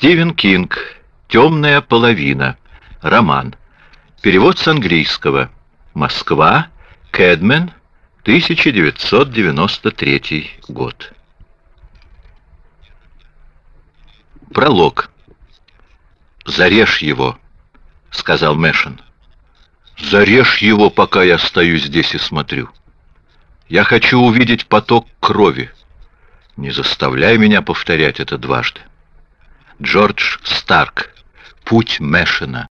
Стивен Кинг. Темная половина. Роман. Перевод с английского. Москва. Кэдмен. 1993 год. Пролог. «Зарежь его», — сказал Мэшин. «Зарежь его, пока я стою здесь и смотрю. Я хочу увидеть поток крови. Не заставляй меня повторять это дважды. Джордж Старк. Путь Мэшина.